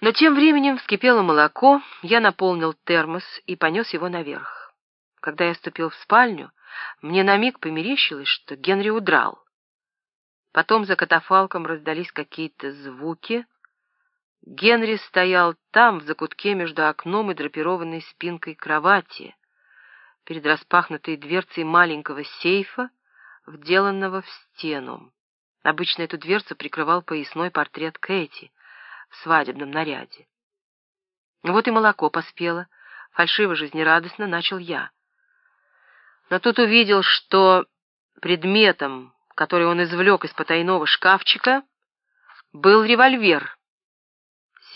Но тем временем вскипело молоко, я наполнил термос и понес его наверх. Когда я ступил в спальню, мне на миг померещилось, что Генри удрал. Потом за катафалком раздались какие-то звуки. Генри стоял там, в закутке между окном и драпированной спинкой кровати, перед распахнутой дверцей маленького сейфа, вделанного в стену. Обычно эту дверцу прикрывал поясной портрет Кэти в свадебном наряде. Вот и молоко поспело, фальшиво-жизнерадостно начал я. Но тут увидел, что предметом, который он извлек из потайного шкафчика, был револьвер.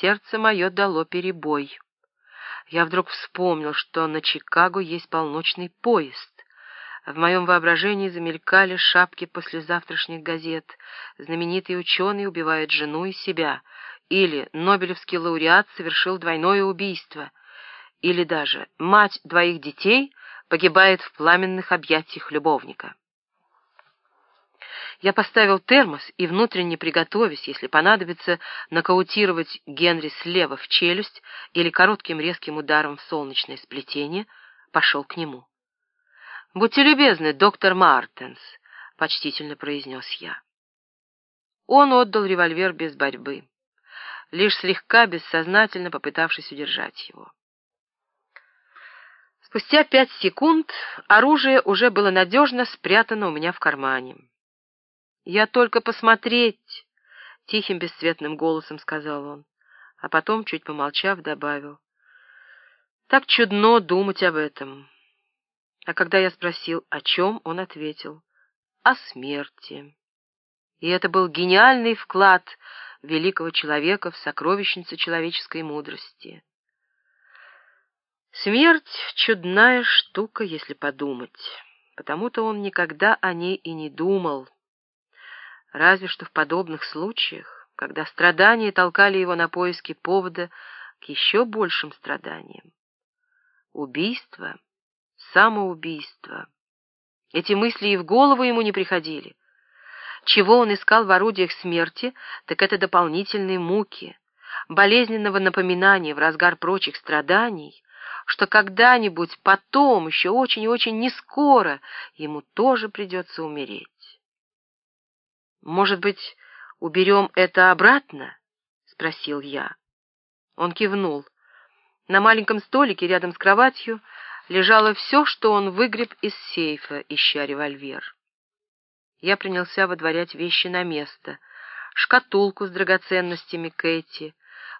Сердце мое дало перебой. Я вдруг вспомнил, что на Чикаго есть полночный поезд. В моем воображении замелькали шапки послезавтрашних газет. Знаменитый ученый убивает жену и себя. Или Нобелевский лауреат совершил двойное убийство. Или даже мать двоих детей погибает в пламенных объятиях любовника. Я поставил термос и, внутренне приготовясь, если понадобится, нокаутировать Генри слева в челюсть или коротким резким ударом в солнечное сплетение, пошел к нему. «Будьте любезны, доктор Мартенс», — почтительно произнес я. Он отдал револьвер без борьбы, лишь слегка бессознательно попытавшись удержать его. Спустя пять секунд оружие уже было надежно спрятано у меня в кармане. «Я только посмотреть!» — тихим бесцветным голосом сказал он, а потом, чуть помолчав, добавил. «Так чудно думать об этом». А когда я спросил, о чем, он ответил, о смерти. И это был гениальный вклад великого человека в сокровищницу человеческой мудрости. Смерть — чудная штука, если подумать, потому-то он никогда о ней и не думал. Разве что в подобных случаях, когда страдания толкали его на поиски повода к еще большим страданиям. Убийство — самоубийство. Эти мысли и в голову ему не приходили. Чего он искал в орудиях смерти, так это дополнительные муки, болезненного напоминания в разгар прочих страданий, что когда-нибудь потом, еще очень и очень нескоро, ему тоже придется умереть. «Может быть, уберем это обратно?» — спросил я. Он кивнул. На маленьком столике рядом с кроватью лежало все, что он выгреб из сейфа, ища револьвер. Я принялся выдворять вещи на место. Шкатулку с драгоценностями Кэти,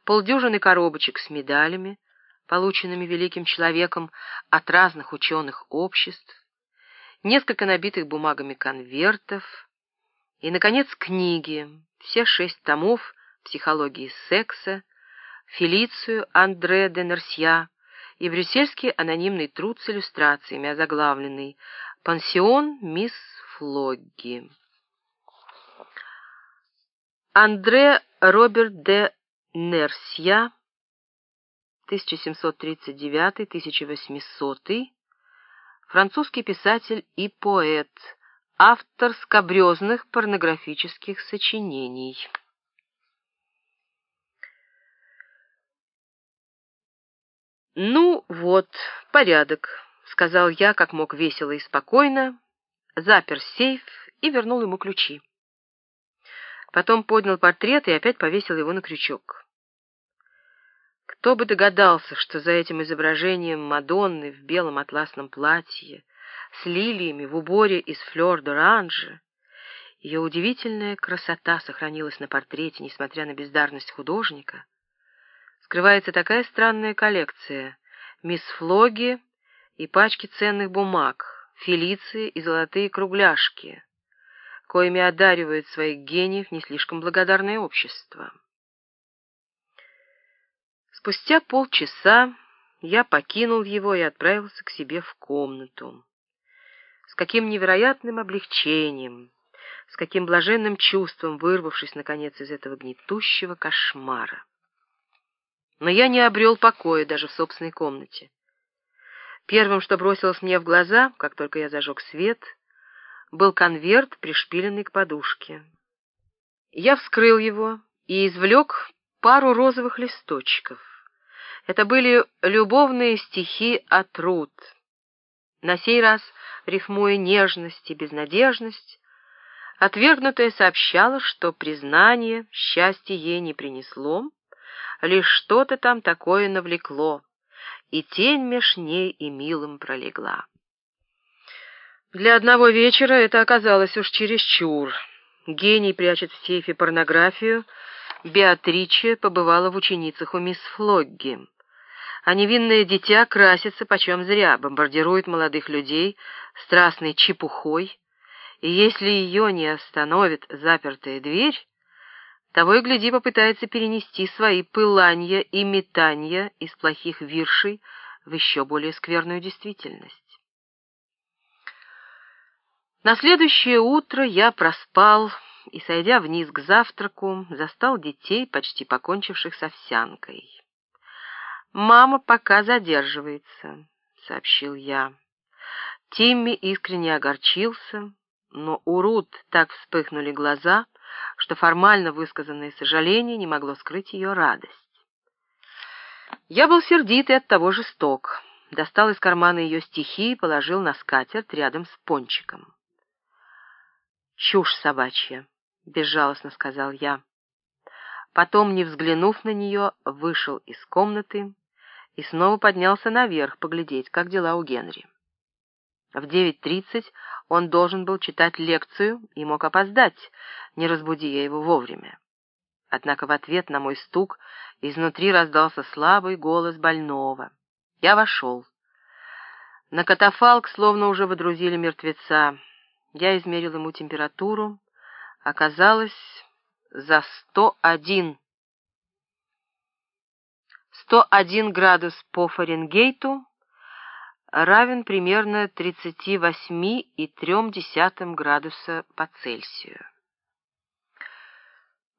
полдюжины коробочек с медалями, полученными великим человеком от разных ученых обществ, несколько набитых бумагами конвертов и, наконец, книги, все шесть томов психологии секса, Фелицию Андре де Нерсья, и брюссельский анонимный труд с иллюстрациями, озаглавленный «Пансион мисс Флогги». Андре Роберт де Нерсья, 1739-1800, французский писатель и поэт, автор скобрезных порнографических сочинений. «Ну вот, порядок», — сказал я, как мог весело и спокойно, запер сейф и вернул ему ключи. Потом поднял портрет и опять повесил его на крючок. Кто бы догадался, что за этим изображением Мадонны в белом атласном платье, с лилиями в уборе из флёр-д'оранжа, ее удивительная красота сохранилась на портрете, несмотря на бездарность художника, скрывается такая странная коллекция. Мисс Флоги и пачки ценных бумаг, фелиции и золотые кругляшки, коими одаривает своих гениев не слишком благодарное общество. Спустя полчаса я покинул его и отправился к себе в комнату. С каким невероятным облегчением, с каким блаженным чувством, вырвавшись, наконец, из этого гнетущего кошмара но я не обрел покоя даже в собственной комнате. Первым, что бросилось мне в глаза, как только я зажег свет, был конверт, пришпиленный к подушке. Я вскрыл его и извлек пару розовых листочков. Это были любовные стихи от Рут. На сей раз, рифмуя нежность и безнадежность, отвергнутая сообщала, что признание счастье ей не принесло, лишь что-то там такое навлекло, и тень меж ней и милым пролегла. Для одного вечера это оказалось уж чересчур. Гений прячет в сейфе порнографию. Беатриче побывала в ученицах у мисс Флогги. А невинное дитя красится почем зря, бомбардирует молодых людей страстной чепухой. И если ее не остановит запертая дверь, того и гляди попытается перенести свои пыланья и метанья из плохих виршей в еще более скверную действительность. На следующее утро я проспал и, сойдя вниз к завтраку, застал детей, почти покончивших с овсянкой. «Мама пока задерживается», — сообщил я. Тимми искренне огорчился, но у Рут так вспыхнули глаза, что формально высказанное сожаление не могло скрыть ее радость. Я был сердит и оттого жесток. Достал из кармана ее стихи и положил на скатерть рядом с пончиком. «Чушь собачья», — безжалостно сказал я. Потом, не взглянув на нее, вышел из комнаты и снова поднялся наверх поглядеть, как дела у Генри. В девять тридцать он должен был читать лекцию и мог опоздать, не разбуди я его вовремя. Однако в ответ на мой стук изнутри раздался слабый голос больного. Я вошел. На катафалк словно уже водрузили мертвеца. Я измерил ему температуру. Оказалось, за 101. 101 градус по Фаренгейту равен примерно 38,3 градуса по Цельсию.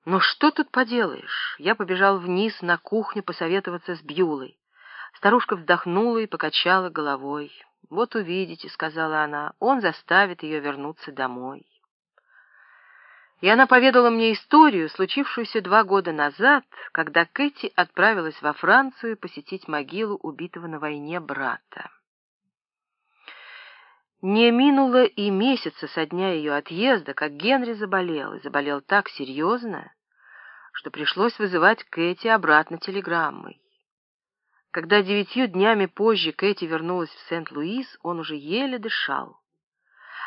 Но что тут поделаешь? Я побежал вниз на кухню посоветоваться с Бьюлой. Старушка вздохнула и покачала головой. «Вот увидите», — сказала она, — «он заставит ее вернуться домой». И она поведала мне историю, случившуюся два года назад, когда Кэти отправилась во Францию посетить могилу убитого на войне брата. Не минуло и месяца со дня ее отъезда, как Генри заболел, и заболел так серьезно, что пришлось вызывать Кэти обратно телеграммой. Когда девятью днями позже Кэти вернулась в Сент-Луис, он уже еле дышал.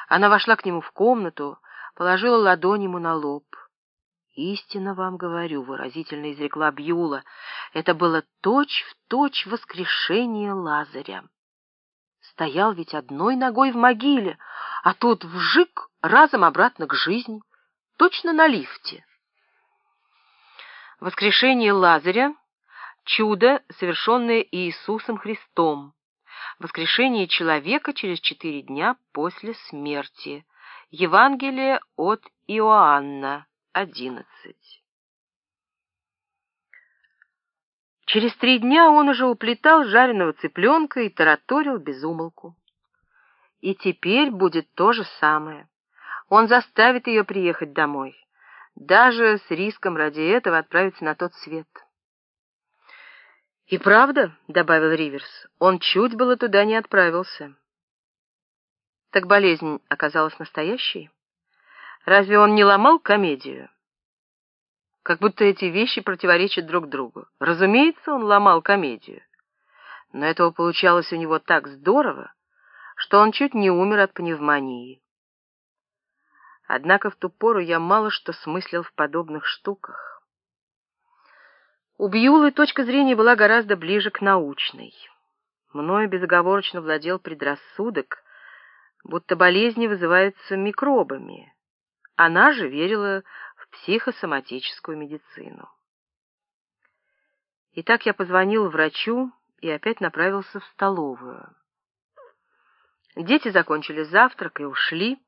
Она вошла к нему в комнату, положила ладонь ему на лоб. «Истинно вам говорю», — выразительно изрекла Бьюла, — «это было точь-в-точь точь воскрешение Лазаря. Стоял ведь одной ногой в могиле, а тут вжик разом обратно к жизни, точно на лифте». Воскрешение Лазаря чудо, совершенное Иисусом Христом, воскрешение человека через четыре дня после смерти. Евангелие от Иоанна, 11. Через три дня он уже уплетал жареного цыпленка и тараторил без умолку. И теперь будет то же самое. Он заставит ее приехать домой, даже с риском ради этого отправиться на тот свет. «И правда», — добавил Риверс, — «он чуть было туда не отправился». «Так болезнь оказалась настоящей? Разве он не ломал комедию?» Как будто эти вещи противоречат друг другу. Разумеется, он ломал комедию. Но этого получалось у него так здорово, что он чуть не умер от пневмонии. Однако в ту пору я мало что смыслил в подобных штуках. У Бьюлы точка зрения была гораздо ближе к научной. Мною безоговорочно владел предрассудок, будто болезни вызываются микробами. Она же верила психосоматическую медицину. Итак, я позвонил врачу и опять направился в столовую. Дети закончили завтрак и ушли.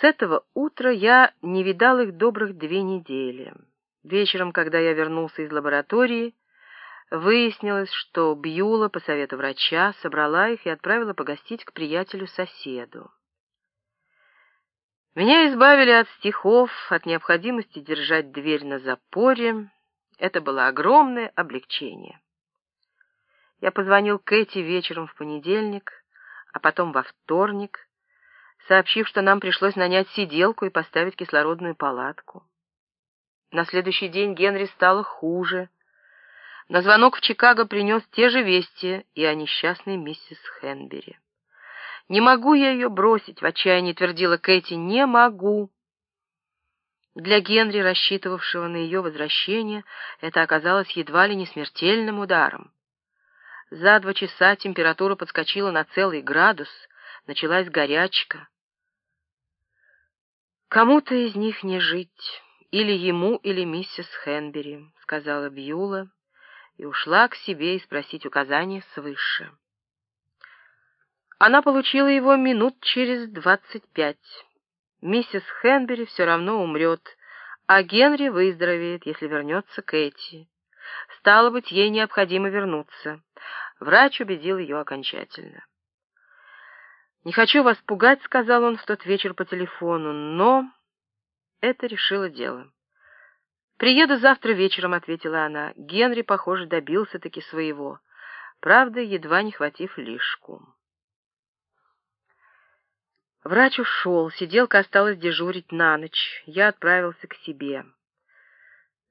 С этого утра я не видал их добрых две недели. Вечером, когда я вернулся из лаборатории, выяснилось, что Бьюла, по совету врача, собрала их и отправила погостить к приятелю-соседу. Меня избавили от стихов, от необходимости держать дверь на запоре Это было огромное облегчение. Я позвонил Кэти вечером в понедельник, а потом во вторник, сообщив, что нам пришлось нанять сиделку и поставить кислородную палатку. На следующий день Генри стало хуже. На звонок в Чикаго принес те же вести и о несчастной миссис Хенбери. «Не могу я ее бросить», — в отчаянии твердила Кэти, — «не могу». Для Генри, рассчитывавшего на ее возвращение, это оказалось едва ли не смертельным ударом. За два часа температура подскочила на целый градус, началась горячка. «Кому-то из них не жить, или ему, или миссис Хенбери», — сказала Бьюла, и ушла к себе и спросить указания свыше. Она получила его минут через двадцать пять. Миссис Хенбери все равно умрет, а Генри выздоровеет, если вернется Кэти. Стало быть, ей необходимо вернуться. Врач убедил ее окончательно. «Не хочу вас пугать», — сказал он в тот вечер по телефону, но это решило дело. «Приеду завтра вечером», — ответила она. Генри, похоже, добился-таки своего, правда, едва не хватив лишку. Врач ушел, сиделка осталась дежурить на ночь. Я отправился к себе.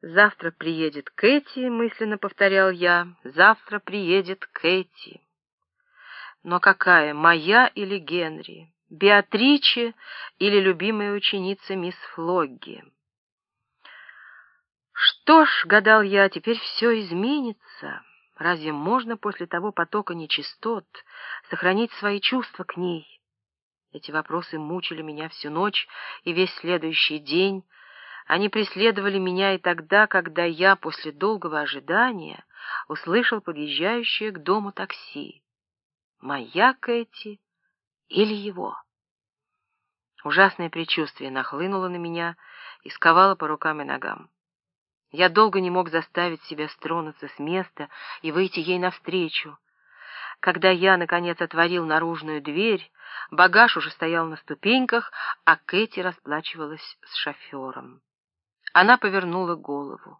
«Завтра приедет Кэти», — мысленно повторял я. «Завтра приедет Кэти». Но какая, моя или Генри? Беатриче или любимая ученица мисс Флогги? Что ж, гадал я, теперь все изменится. Разве можно после того потока нечистот сохранить свои чувства к ней? Эти вопросы мучили меня всю ночь и весь следующий день. Они преследовали меня и тогда, когда я после долгого ожидания услышал подъезжающее к дому такси. Моя Кэти или его? Ужасное предчувствие нахлынуло на меня и сковало по рукам и ногам. Я долго не мог заставить себя стронуться с места и выйти ей навстречу. Когда я, наконец, отворил наружную дверь, багаж уже стоял на ступеньках, а Кэти расплачивалась с шофером. Она повернула голову.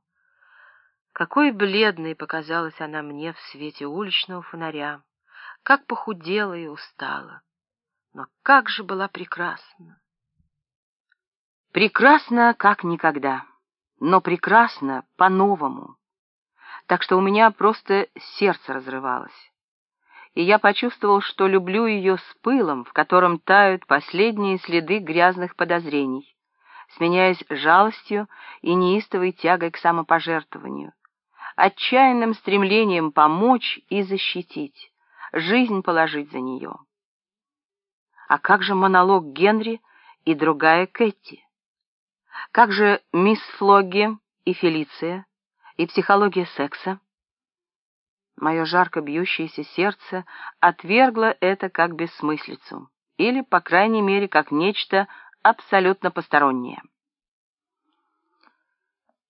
Какой бледной показалась она мне в свете уличного фонаря, как похудела и устала. Но как же была прекрасна! Прекрасна, как никогда, но прекрасна по-новому. Так что у меня просто сердце разрывалось и я почувствовал, что люблю ее с пылом, в котором тают последние следы грязных подозрений, сменяясь жалостью и неистовой тягой к самопожертвованию, отчаянным стремлением помочь и защитить, жизнь положить за нее. А как же монолог Генри и другая Кэти? Как же мисс Флогги и Фелиция, и психология секса? Мое жарко бьющееся сердце отвергло это как бессмыслицу, или, по крайней мере, как нечто абсолютно постороннее.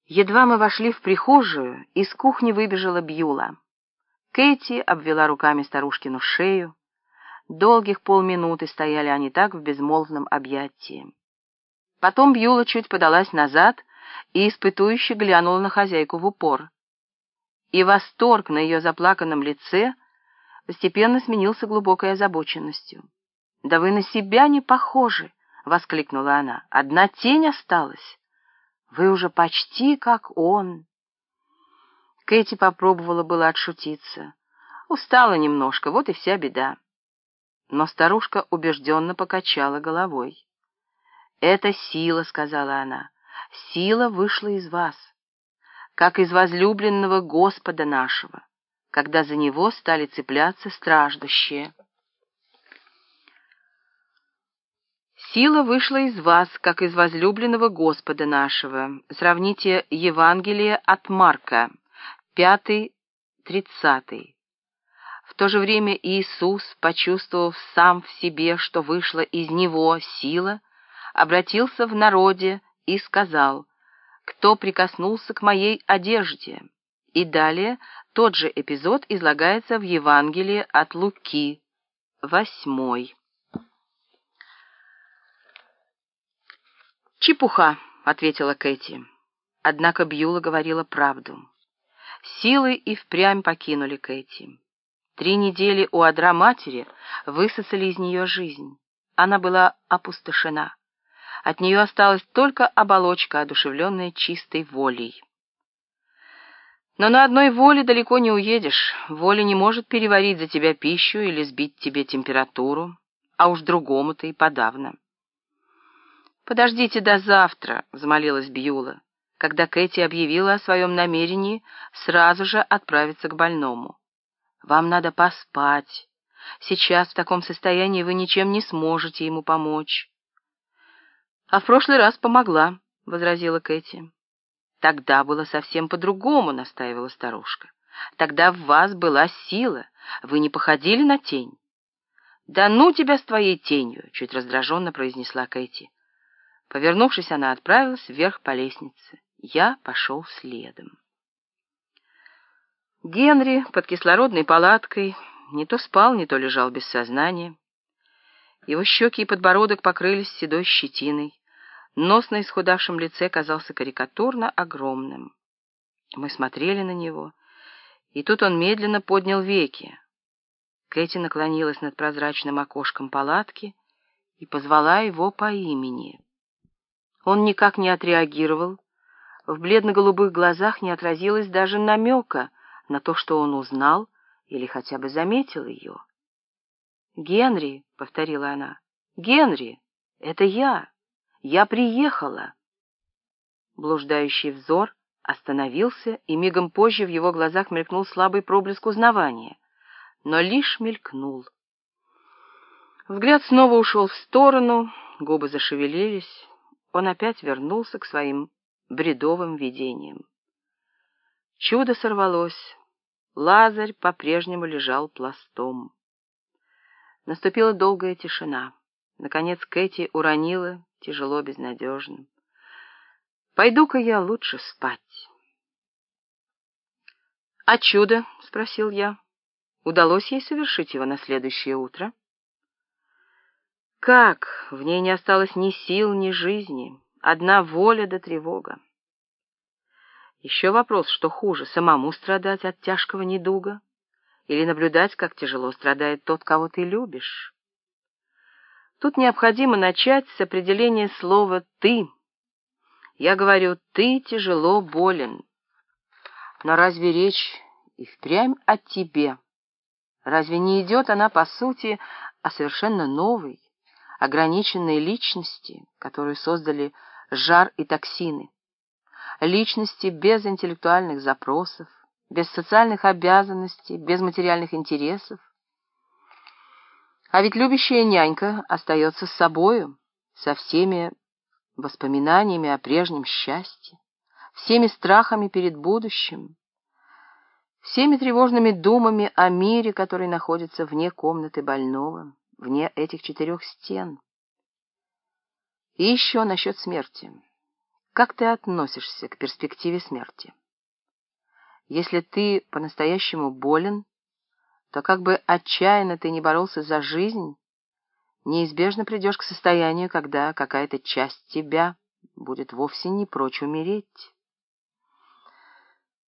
Едва мы вошли в прихожую, из кухни выбежала Бьюла. Кэти обвела руками старушкину шею. Долгих полминуты стояли они так в безмолвном объятии. Потом Бьюла чуть подалась назад и испытующе глянула на хозяйку в упор и восторг на ее заплаканном лице постепенно сменился глубокой озабоченностью. «Да вы на себя не похожи!» — воскликнула она. «Одна тень осталась. Вы уже почти как он». Кэти попробовала было отшутиться. Устала немножко, вот и вся беда. Но старушка убежденно покачала головой. «Это сила», — сказала она. «Сила вышла из вас как из возлюбленного Господа нашего, когда за него стали цепляться страждущие. Сила вышла из вас, как из возлюбленного Господа нашего. Сравните Евангелие от Марка, пятый, тридцатый. В то же время Иисус, почувствовав сам в себе, что вышла из него сила, обратился в народе и сказал — кто прикоснулся к моей одежде. И далее тот же эпизод излагается в Евангелии от Луки, восьмой. «Чепуха», — ответила Кэти. Однако Бьюла говорила правду. Силы и впрямь покинули Кэти. Три недели у одра матери высосали из нее жизнь. Она была опустошена. От нее осталась только оболочка, одушевленная чистой волей. Но на одной воле далеко не уедешь. Воля не может переварить за тебя пищу или сбить тебе температуру, а уж другому-то и подавно. «Подождите до завтра», — взмолилась Бьюла, когда Кэти объявила о своем намерении сразу же отправиться к больному. «Вам надо поспать. Сейчас в таком состоянии вы ничем не сможете ему помочь». «А в прошлый раз помогла», — возразила Кэти. Тогда было совсем по-другому, настаивала старушка. Тогда в вас была сила, вы не походили на тень. Да ну тебя с твоей тенью, чуть раздраженно произнесла Кэти. Повернувшись, она отправилась вверх по лестнице. Я пошел следом. Генри под кислородной палаткой не то спал, не то лежал без сознания. Его щеки и подбородок покрылись седой щетиной. Нос на исхудавшем лице казался карикатурно огромным. Мы смотрели на него, и тут он медленно поднял веки. Кэти наклонилась над прозрачным окошком палатки и позвала его по имени. Он никак не отреагировал, в бледно-голубых глазах не отразилось даже намека на то, что он узнал или хотя бы заметил ее. «Генри», — повторила она, — «Генри, это я». Я приехала!» Блуждающий взор остановился, и мигом позже в его глазах мелькнул слабый проблеск узнавания, но лишь мелькнул. Взгляд снова ушел в сторону, губы зашевелились, он опять вернулся к своим бредовым видениям. Чудо сорвалось, Лазарь по-прежнему лежал пластом. Наступила долгая тишина. Наконец Кэти уронила тяжело, безнадежно. Пойду-ка я лучше спать. — А чудо? — спросил я. — Удалось ей совершить его на следующее утро? — Как? В ней не осталось ни сил, ни жизни. Одна воля да тревога. Еще вопрос, что хуже, самому страдать от тяжкого недуга или наблюдать, как тяжело страдает тот, кого ты любишь. Тут необходимо начать с определения слова «ты». Я говорю «ты тяжело болен». Но разве речь и впрямь о тебе? Разве не идет она, по сути, о совершенно новой, ограниченной личности, которую создали жар и токсины? Личности без интеллектуальных запросов, без социальных обязанностей, без материальных интересов, а ведь любящая нянька остается с собою, со всеми воспоминаниями о прежнем счастье, всеми страхами перед будущим, всеми тревожными думами о мире, который находится вне комнаты больного, вне этих четырех стен. И еще насчет смерти. Как ты относишься к перспективе смерти? Если ты по-настоящему болен, то как бы отчаянно ты не боролся за жизнь, неизбежно придешь к состоянию, когда какая-то часть тебя будет вовсе не прочь умереть.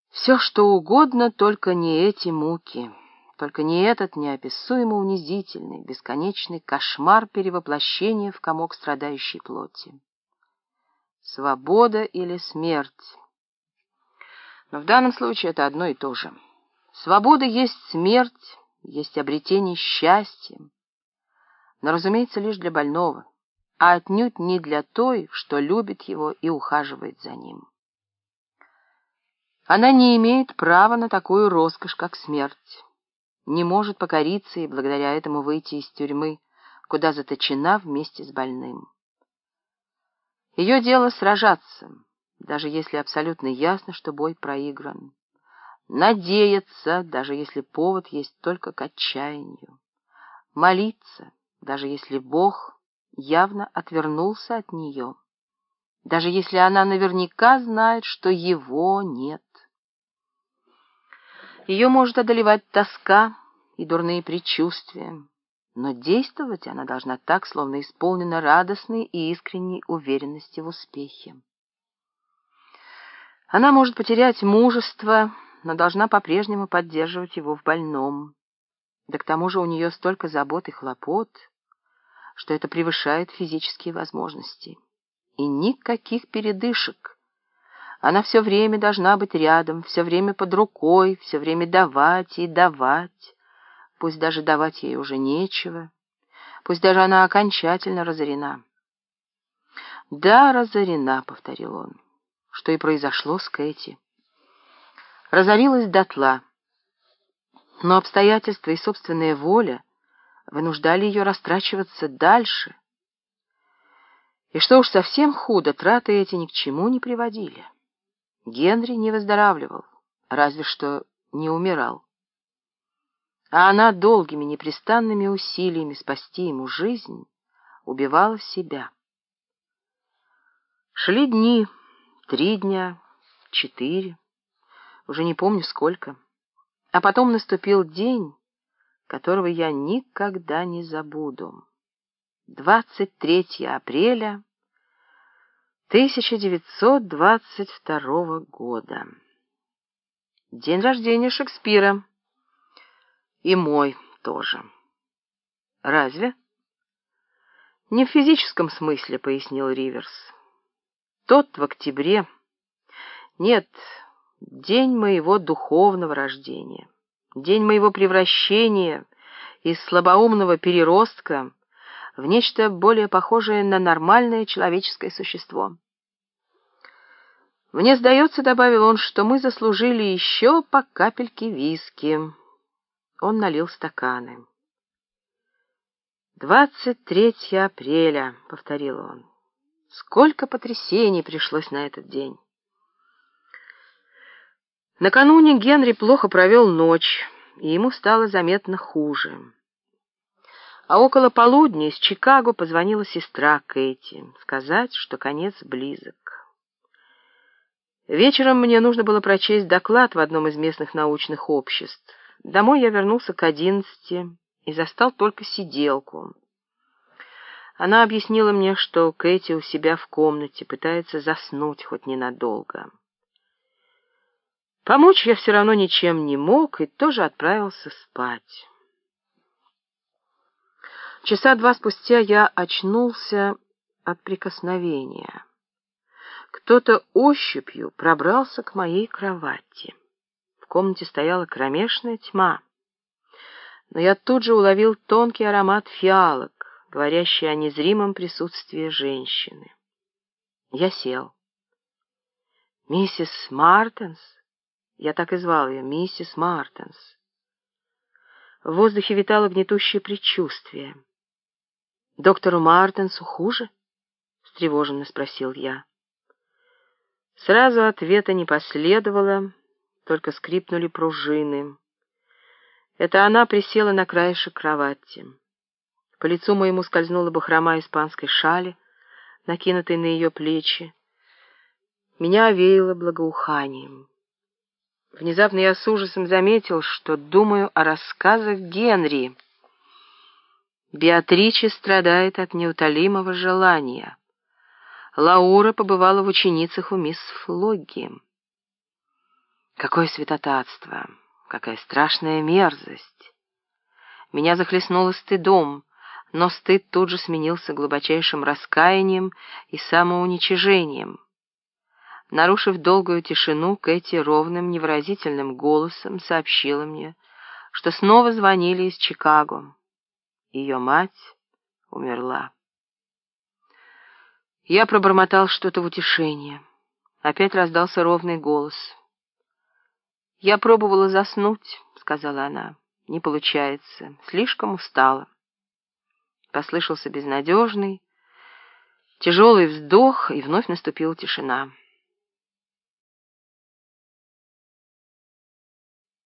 Все, что угодно, только не эти муки, только не этот неописуемо унизительный, бесконечный кошмар перевоплощения в комок страдающей плоти. Свобода или смерть? Но в данном случае это одно и то же. Свобода есть смерть, есть обретение счастья, но, разумеется, лишь для больного, а отнюдь не для той, что любит его и ухаживает за ним. Она не имеет права на такую роскошь, как смерть, не может покориться и благодаря этому выйти из тюрьмы, куда заточена вместе с больным. Ее дело сражаться, даже если абсолютно ясно, что бой проигран надеяться, даже если повод есть только к отчаянию, молиться, даже если Бог явно отвернулся от нее, даже если она наверняка знает, что его нет. Ее может одолевать тоска и дурные предчувствия, но действовать она должна так, словно исполнена радостной и искренней уверенности в успехе. Она может потерять мужество, но должна по-прежнему поддерживать его в больном. Да к тому же у нее столько забот и хлопот, что это превышает физические возможности. И никаких передышек. Она все время должна быть рядом, все время под рукой, все время давать и давать. Пусть даже давать ей уже нечего. Пусть даже она окончательно разорена. «Да, разорена», — повторил он, — что и произошло с Кэти. Разорилась дотла, но обстоятельства и собственная воля вынуждали ее растрачиваться дальше. И что уж совсем худо, траты эти ни к чему не приводили. Генри не выздоравливал, разве что не умирал. А она долгими непрестанными усилиями спасти ему жизнь убивала себя. Шли дни, три дня, четыре, уже не помню сколько. А потом наступил день, которого я никогда не забуду. 23 апреля 1922 года. День рождения Шекспира. И мой тоже. Разве? Не в физическом смысле, пояснил Риверс. Тот в октябре. Нет, день моего духовного рождения. День моего превращения из слабоумного переростка в нечто более похожее на нормальное человеческое существо. Мне сдается, — добавил он, — что мы заслужили еще по капельке виски. Он налил стаканы. «Двадцать третье апреля», — повторил он. Сколько потрясений пришлось на этот день. Накануне Генри плохо провел ночь, и ему стало заметно хуже. А около полудня из Чикаго позвонила сестра Кэти, сказать, что конец близок. Вечером мне нужно было прочесть доклад в одном из местных научных обществ. Домой я вернулся к одиннадцати и застал только сиделку. Она объяснила мне, что Кэти у себя в комнате пытается заснуть хоть ненадолго. Помочь я все равно ничем не мог и тоже отправился спать. Часа два спустя я очнулся от прикосновения. Кто-то ощупью пробрался к моей кровати. В комнате стояла кромешная тьма. Но я тут же уловил тонкий аромат фиалок, говорящий о незримом присутствии женщины. Я сел. «Миссис Мартенс?» Я так и звал ее, миссис Мартенс. В воздухе витало гнетущее предчувствие. «Доктору Мартенсу хуже?» — встревоженно спросил я. Сразу ответа не последовало, только скрипнули пружины. Это она присела на краешек кровати. По лицу моему скользнула бахрома испанской шали, накинутой на ее плечи. Меня овеяло благоуханием. Внезапно я с ужасом заметил, что думаю о рассказах Генри — Беатриче страдает от неутолимого желания. Лаура побывала в ученицах у мисс Флогги. Какое святотатство! Какая страшная мерзость! Меня захлестнуло стыдом, но стыд тут же сменился глубочайшим раскаянием и самоуничижением. Нарушив долгую тишину, Кэти ровным, невыразительным голосом сообщила мне, что снова звонили из Чикаго. Ее мать умерла. Я пробормотал что-то в утешение. Опять раздался ровный голос. «Я пробовала заснуть», — сказала она. «Не получается. Слишком устала». Послышался безнадежный, тяжелый вздох, и вновь наступила тишина.